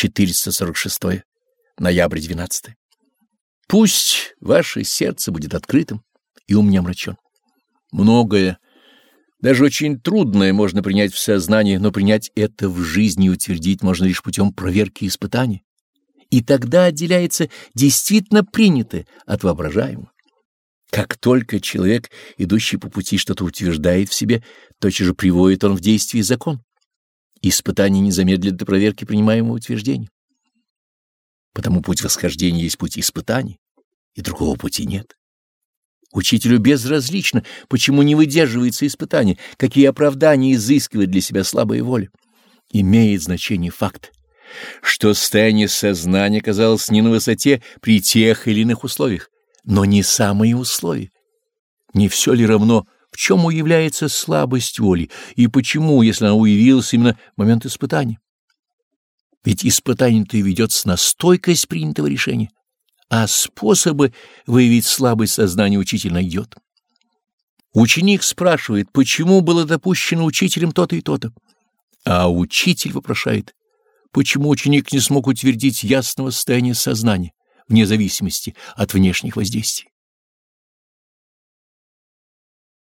446. Ноябрь 12. Пусть ваше сердце будет открытым и ум не омрачен. Многое, даже очень трудное, можно принять в сознании, но принять это в жизни и утвердить можно лишь путем проверки и испытаний. И тогда отделяется действительно принятое от воображаемого. Как только человек, идущий по пути, что-то утверждает в себе, тотчас же приводит он в действие закон. Испытание не замедлит до проверки принимаемого утверждения. Потому путь восхождения есть путь испытаний, и другого пути нет. Учителю безразлично, почему не выдерживается испытание, какие оправдания изыскивает для себя слабая воля. Имеет значение факт, что состояние сознания казалось не на высоте при тех или иных условиях, но не самые условия. Не все ли равно, в чем уявляется слабость воли и почему, если она уявилась именно в момент испытания? Ведь испытание-то и ведется на стойкость принятого решения, а способы выявить слабость сознания учитель найдет. Ученик спрашивает, почему было допущено учителем то-то и то-то, а учитель вопрошает, почему ученик не смог утвердить ясного состояния сознания вне зависимости от внешних воздействий.